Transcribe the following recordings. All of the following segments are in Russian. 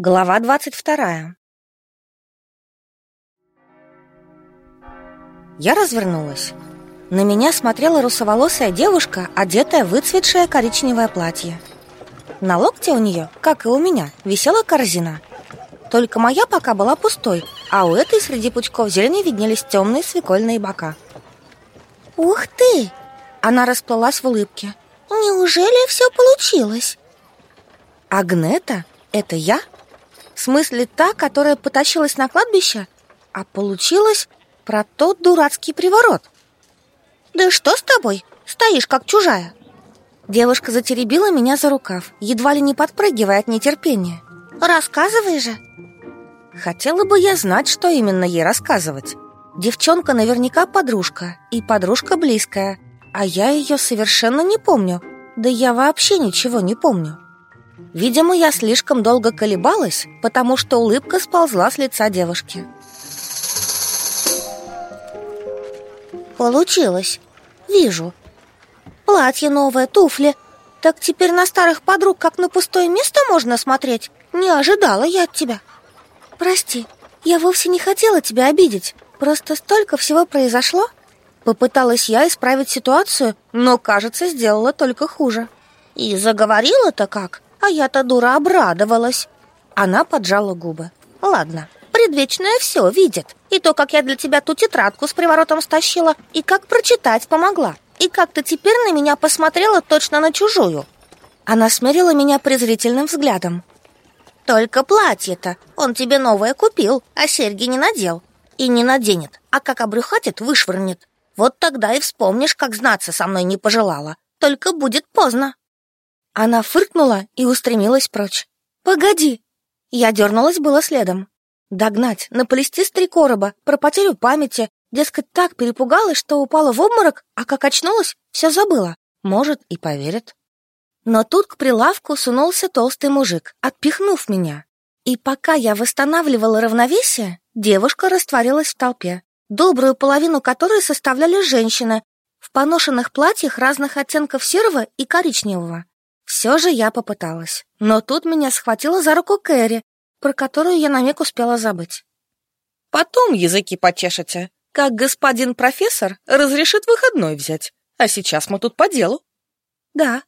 Глава двадцать вторая Я развернулась. На меня смотрела русоволосая девушка, одетая в выцветшее коричневое платье. На локте у нее, как и у меня, висела корзина. Только моя пока была пустой, а у этой среди пучков зелени виднелись темные свекольные бока. «Ух ты!» Она расплылась в улыбке. «Неужели все получилось?» «Агнета? Это я?» В смысле та, которая потащилась на кладбище? А получилось про тот дурацкий приворот. Да что с тобой? Стоишь как чужая. Девушка затеребила меня за рукав, едва ли не подпрыгивая от нетерпения. Рассказывай же. Хотела бы я знать, что именно ей рассказывать. Девчонка наверняка подружка, и подружка близкая, а я ее совершенно не помню. Да я вообще ничего не помню. Видимо, я слишком долго колебалась, потому что улыбка сползла с лица девушки. Получилось. Вижу. Платье новое, туфли. Так теперь на старых подруг, как на пустое место можно смотреть? Не ожидала я от тебя. Прости, я вовсе не хотела тебя обидеть. Просто столько всего произошло. Попыталась я исправить ситуацию, но, кажется, сделала только хуже. И заговорила-то как? А я-то дура обрадовалась. Она поджала губы. Ладно, предвечная все видит. И то, как я для тебя ту тетрадку с приворотом стащила, и как прочитать помогла. И как ты теперь на меня посмотрела точно на чужую. Она смерила меня презрительным взглядом. Только платье-то он тебе новое купил, а серьги не надел. И не наденет, а как обрюхатит, вышвырнет. Вот тогда и вспомнишь, как знаться со мной не пожелала. Только будет поздно. Она фыркнула и устремилась прочь. «Погоди!» Я дернулась было следом. Догнать, наплести с три короба, про потерю памяти. Дескать, так перепугалась, что упала в обморок, а как очнулась, все забыла. Может, и поверит. Но тут к прилавку сунулся толстый мужик, отпихнув меня. И пока я восстанавливала равновесие, девушка растворилась в толпе, добрую половину которой составляли женщины в поношенных платьях разных оттенков серого и коричневого. Все же я попыталась. Но тут меня схватила за руку Кэрри, про которую я на миг успела забыть. «Потом языки почешете, как господин профессор разрешит выходной взять. А сейчас мы тут по делу». «Да».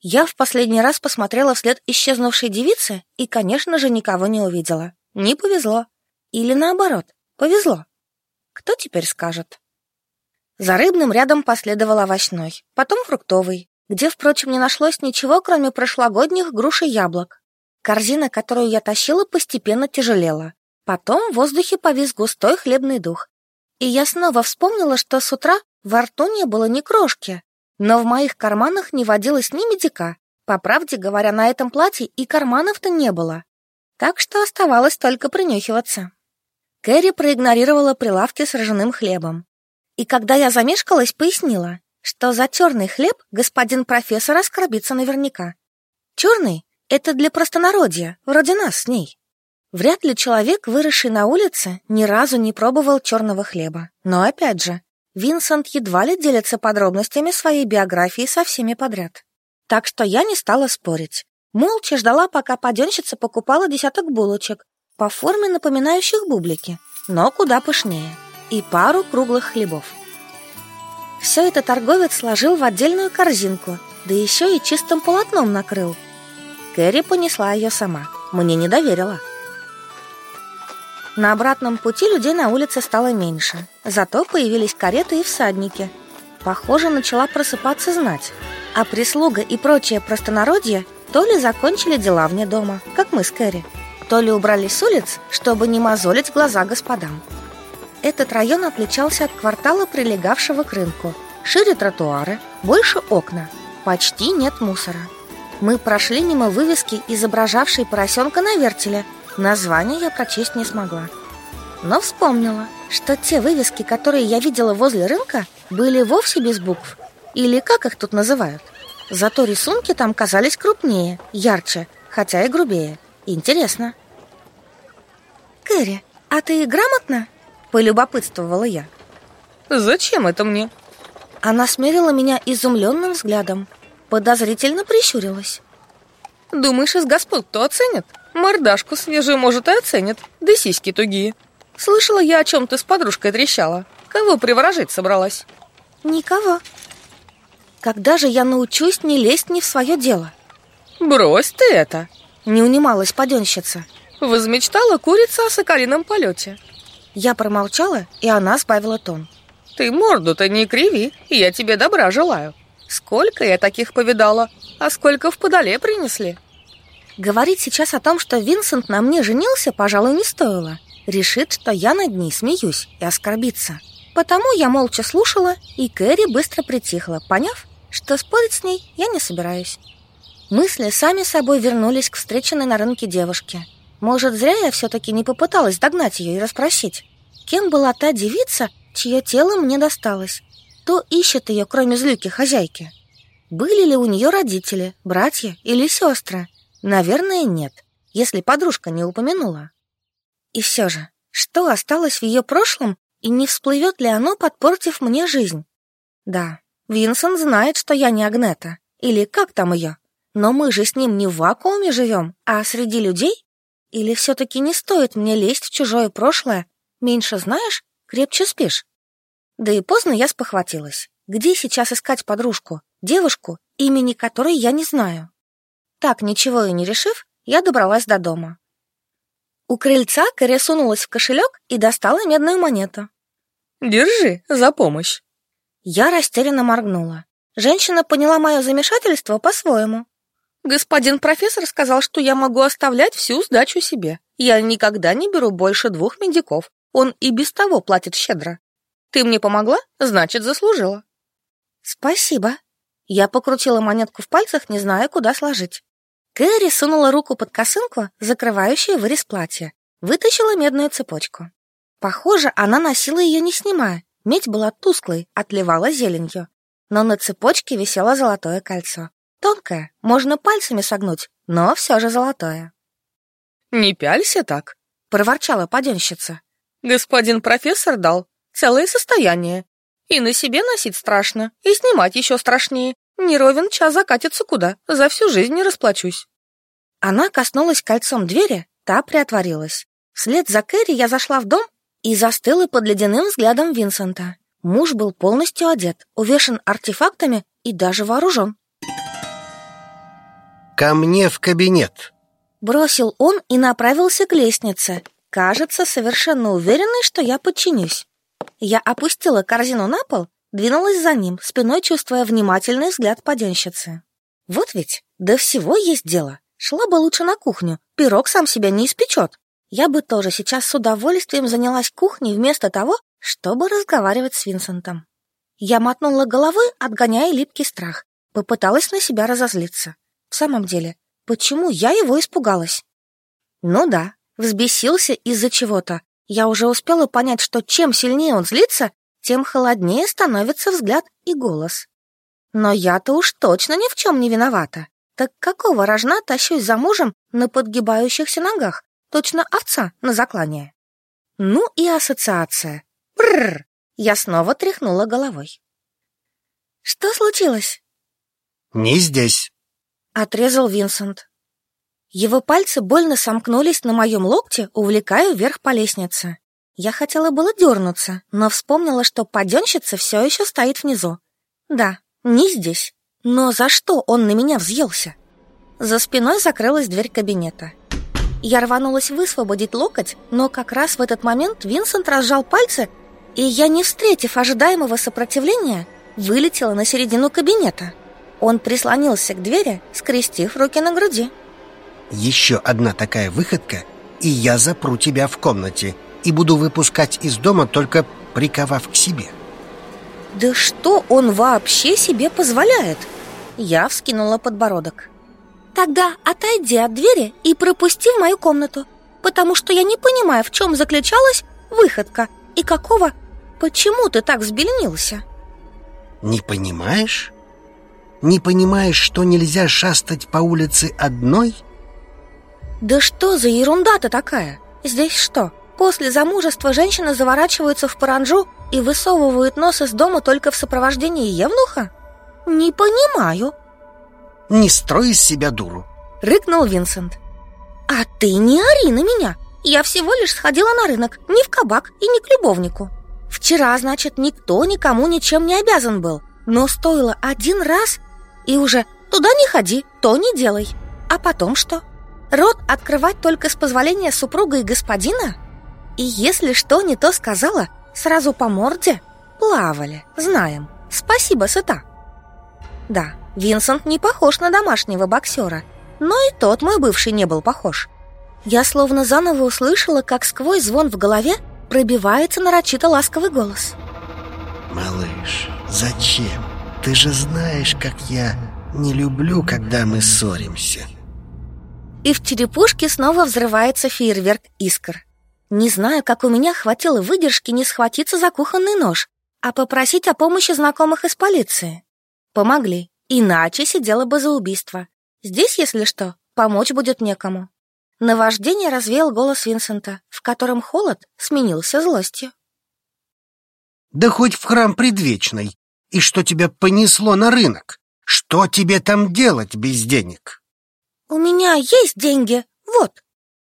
Я в последний раз посмотрела вслед исчезнувшей девицы и, конечно же, никого не увидела. Не повезло. Или наоборот, повезло. Кто теперь скажет? За рыбным рядом последовал овощной, потом фруктовый, где, впрочем, не нашлось ничего, кроме прошлогодних груш и яблок. Корзина, которую я тащила, постепенно тяжелела. Потом в воздухе повис густой хлебный дух. И я снова вспомнила, что с утра во рту не было ни крошки, но в моих карманах не водилось ни медика. По правде говоря, на этом платье и карманов-то не было. Так что оставалось только принюхиваться. Кэрри проигнорировала прилавки с ржаным хлебом. И когда я замешкалась, пояснила что за черный хлеб господин профессор оскорбится наверняка. Черный — это для простонародья, вроде нас с ней. Вряд ли человек, выросший на улице, ни разу не пробовал черного хлеба. Но опять же, Винсент едва ли делится подробностями своей биографии со всеми подряд. Так что я не стала спорить. Молча ждала, пока паденщица покупала десяток булочек, по форме напоминающих бублики, но куда пышнее, и пару круглых хлебов. Все это торговец сложил в отдельную корзинку, да еще и чистым полотном накрыл. Кэрри понесла ее сама, мне не доверила. На обратном пути людей на улице стало меньше, зато появились кареты и всадники. Похоже, начала просыпаться знать, а прислуга и прочее простонародье то ли закончили дела вне дома, как мы с Кэрри, то ли убрались с улиц, чтобы не мозолить глаза господам. Этот район отличался от квартала, прилегавшего к рынку. Шире тротуары, больше окна, почти нет мусора. Мы прошли мимо вывески, изображавшей поросенка на вертеле. Название я прочесть не смогла. Но вспомнила, что те вывески, которые я видела возле рынка, были вовсе без букв. Или как их тут называют. Зато рисунки там казались крупнее, ярче, хотя и грубее. Интересно. Кэрри, а ты грамотно? Полюбопытствовала я. Зачем это мне? Она смерила меня изумленным взглядом, подозрительно прищурилась. Думаешь, из господ кто оценит? Мордашку свежую, может, и оценит, да сиськи тугие. Слышала я, о чем ты с подружкой трещала. Кого приворожить собралась? Никого. Когда же я научусь не лезть не в свое дело? Брось ты это! Не унималась паденщица. Возмечтала курица о соколином полете. Я промолчала, и она сбавила тон. Ты морду-то не криви, я тебе добра желаю. Сколько я таких повидала, а сколько в подоле принесли. Говорить сейчас о том, что Винсент на мне женился, пожалуй, не стоило. Решит, что я над ней смеюсь и оскорбится. Потому я молча слушала, и Кэрри быстро притихла, поняв, что спорить с ней я не собираюсь. Мысли сами собой вернулись к встреченной на рынке девушке. Может, зря я все-таки не попыталась догнать ее и расспросить, кем была та девица, чье тело мне досталось. Кто ищет ее, кроме злюки хозяйки? Были ли у нее родители, братья или сестры? Наверное, нет, если подружка не упомянула. И все же, что осталось в ее прошлом, и не всплывет ли оно, подпортив мне жизнь? Да, Винсент знает, что я не Агнета, или как там ее. Но мы же с ним не в вакууме живем, а среди людей? Или все-таки не стоит мне лезть в чужое прошлое? Меньше знаешь, крепче спишь. Да и поздно я спохватилась. Где сейчас искать подружку, девушку, имени которой я не знаю? Так, ничего и не решив, я добралась до дома. У крыльца Кэрри сунулась в кошелек и достала медную монету. «Держи, за помощь!» Я растерянно моргнула. Женщина поняла мое замешательство по-своему. «Господин профессор сказал, что я могу оставлять всю сдачу себе. Я никогда не беру больше двух медиков. Он и без того платит щедро. Ты мне помогла, значит, заслужила. Спасибо. Я покрутила монетку в пальцах, не зная, куда сложить. Кэрри сунула руку под косынку, закрывающую вырез платья, вытащила медную цепочку. Похоже, она носила ее не снимая. Медь была тусклой, отливала зеленью. Но на цепочке висело золотое кольцо. Тонкое, можно пальцами согнуть, но все же золотое. «Не пялься так», — проворчала паденщица. «Господин профессор дал, целое состояние. И на себе носить страшно, и снимать еще страшнее. Не ровен час закатится куда, за всю жизнь не расплачусь. Она коснулась кольцом двери, та приотворилась. Вслед за Кэрри я зашла в дом и застыла под ледяным взглядом Винсента. Муж был полностью одет, увешан артефактами и даже вооружен. «Ко мне в кабинет!» Бросил он и направился к лестнице, кажется, совершенно уверенный, что я подчинюсь. Я опустила корзину на пол, двинулась за ним, спиной чувствуя внимательный взгляд поденщицы. Вот ведь, до всего есть дело. Шла бы лучше на кухню, пирог сам себя не испечет. Я бы тоже сейчас с удовольствием занялась кухней вместо того, чтобы разговаривать с Винсентом. Я мотнула головой, отгоняя липкий страх. Попыталась на себя разозлиться. В самом деле, почему я его испугалась? Ну да, взбесился из-за чего-то, я уже успела понять, что чем сильнее он злится, тем холоднее становится взгляд и голос. Но я-то уж точно ни в чем не виновата. Так какого рожна тащусь за мужем на подгибающихся ногах? Точно овца на заклание. Ну и ассоциация. Бррр! Я снова тряхнула головой. Что случилось? Не здесь. Отрезал Винсент. Его пальцы больно сомкнулись на моем локте, увлекая вверх по лестнице. Я хотела было дернуться, но вспомнила, что паденщица все еще стоит внизу. Да, не здесь. Но за что он на меня взъелся? За спиной закрылась дверь кабинета. Я рванулась высвободить локоть, но как раз в этот момент Винсент разжал пальцы, и я, не встретив ожидаемого сопротивления, вылетела на середину кабинета. Он прислонился к двери, скрестив руки на груди. Еще одна такая выходка, и я запру тебя в комнате и буду выпускать из дома, только приковав к себе. Да что он вообще себе позволяет? Я вскинула подбородок. Тогда отойди от двери и пропусти в мою комнату, потому что я не понимаю, в чем заключалась выходка и какого... Почему ты так взбеленился? Не понимаешь? Не понимаешь, что нельзя шастать по улице одной? — да что за ерунда-то такая? Здесь что, после замужества женщины заворачиваются в паранджу и высовывают нос из дома только в сопровождении евнуха? Не понимаю. Не строй из себя дуру. Рыкнул Винсент А ты не ори на меня Я всего лишь сходила на рынок Не в кабак и не к любовнику Вчера, значит, никто никому ничем не обязан был Но стоило один раз И уже туда не ходи, то не делай А потом что? Рот открывать только с позволения супруга и господина? И если что не то сказала, сразу по морде? Плавали, знаем Спасибо, сыта Да, Винсент не похож на домашнего боксера Но и тот мой бывший не был похож Я словно заново услышала, как сквозь звон в голове Пробивается нарочито ласковый голос Малыш, зачем? Ты же знаешь, как я не люблю, когда мы ссоримся И в черепушке снова взрывается фейерверк искр Не знаю, как у меня хватило выдержки не схватиться за кухонный нож а попросить о помощи знакомых из полиции. Помогли, иначе сидела бы за убийство. Здесь, если что, помочь будет некому. Наваждение развеял голос Винсента, в котором холод сменился злостью. Да хоть в храм предвечный. И что тебя понесло на рынок? Что тебе там делать без денег? У меня есть деньги, вот.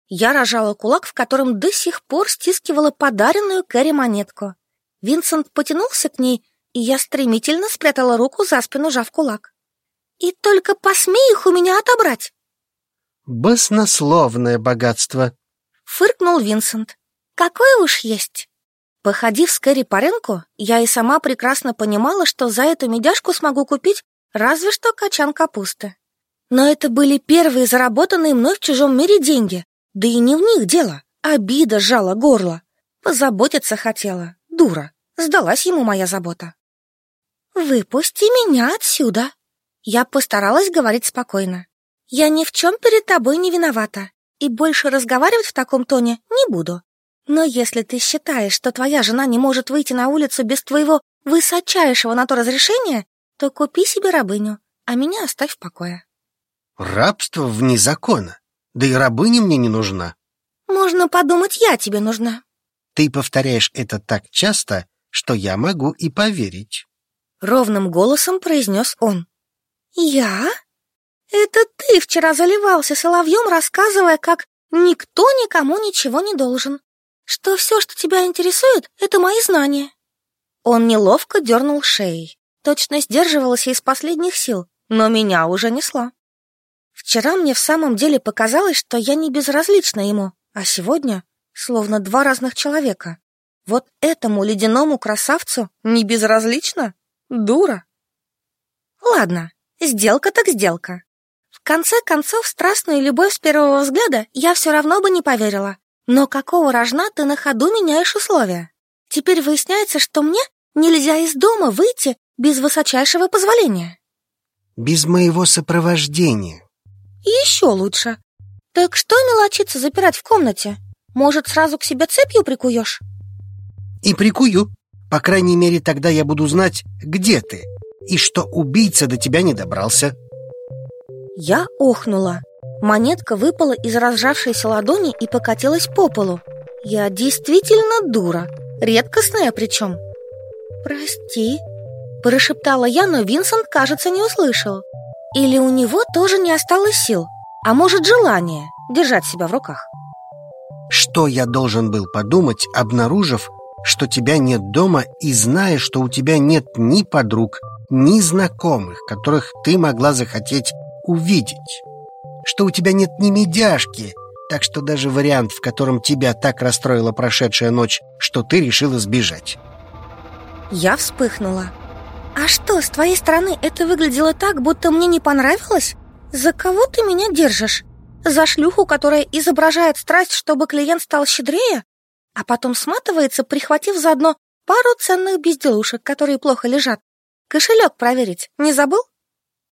Я рожала кулак, в котором до сих пор стискивала подаренную Кэрри монетку. Винсент потянулся к ней, и я стремительно спрятала руку за спину, жав кулак. «И только посмей их у меня отобрать!» «Баснословное богатство!» — фыркнул Винсент. «Какое уж есть!» Походив с Кэрри по рынку, я и сама прекрасно понимала, что за эту медяшку смогу купить разве что качан капусты. Но это были первые заработанные мной в чужом мире деньги, да и не в них дело. Обида сжала горло. Позаботиться хотела, Дура, сдалась ему моя забота. «Выпусти меня отсюда!» Я постаралась говорить спокойно. «Я ни в чем перед тобой не виновата, и больше разговаривать в таком тоне не буду. Но если ты считаешь, что твоя жена не может выйти на улицу без твоего высочайшего на то разрешения, то купи себе рабыню, а меня оставь в покое». «Рабство вне закона. Да и рабыня мне не нужна». «Можно подумать, я тебе нужна». Ты повторяешь это так часто, что я могу и поверить. Ровным голосом произнес он. Я? Это ты вчера заливался соловьем, рассказывая, как никто никому ничего не должен. Что все, что тебя интересует, это мои знания. Он неловко дернул шеей. Точно сдерживался из последних сил, но меня уже несло. Вчера мне в самом деле показалось, что я не безразлична ему, а сегодня словно два разных человека. Вот этому ледяному красавцу не безразлично? Дура. Ладно, сделка так сделка. В конце концов, страстную любовь с первого взгляда я все равно бы не поверила. Но какого рожна ты на ходу меняешь условия? Теперь выясняется, что мне нельзя из дома выйти без высочайшего позволения. Без моего сопровождения. И еще лучше. Так что мелочиться запирать в комнате? Может, сразу к себе цепью прикуешь? И прикую. По крайней мере, тогда я буду знать, где ты, и что убийца до тебя не добрался. Я охнула. Монетка выпала из разжавшейся ладони и покатилась по полу. Я действительно дура, редкостная причем. «Прости», — прошептала я, но Винсент, кажется, не услышал. Или у него тоже не осталось сил, а может, желание держать себя в руках. Что я должен был подумать, обнаружив, что тебя нет дома и зная, что у тебя нет ни подруг, ни знакомых, которых ты могла захотеть увидеть? Что у тебя нет ни медяшки, так что даже вариант, в котором тебя так расстроила прошедшая ночь, что ты решила сбежать. Я вспыхнула. А что, с твоей стороны это выглядело так, будто мне не понравилось? За кого ты меня держишь? За шлюху, которая изображает страсть, чтобы клиент стал щедрее, а потом сматывается, прихватив заодно пару ценных безделушек, которые плохо лежат. Кошелек проверить не забыл?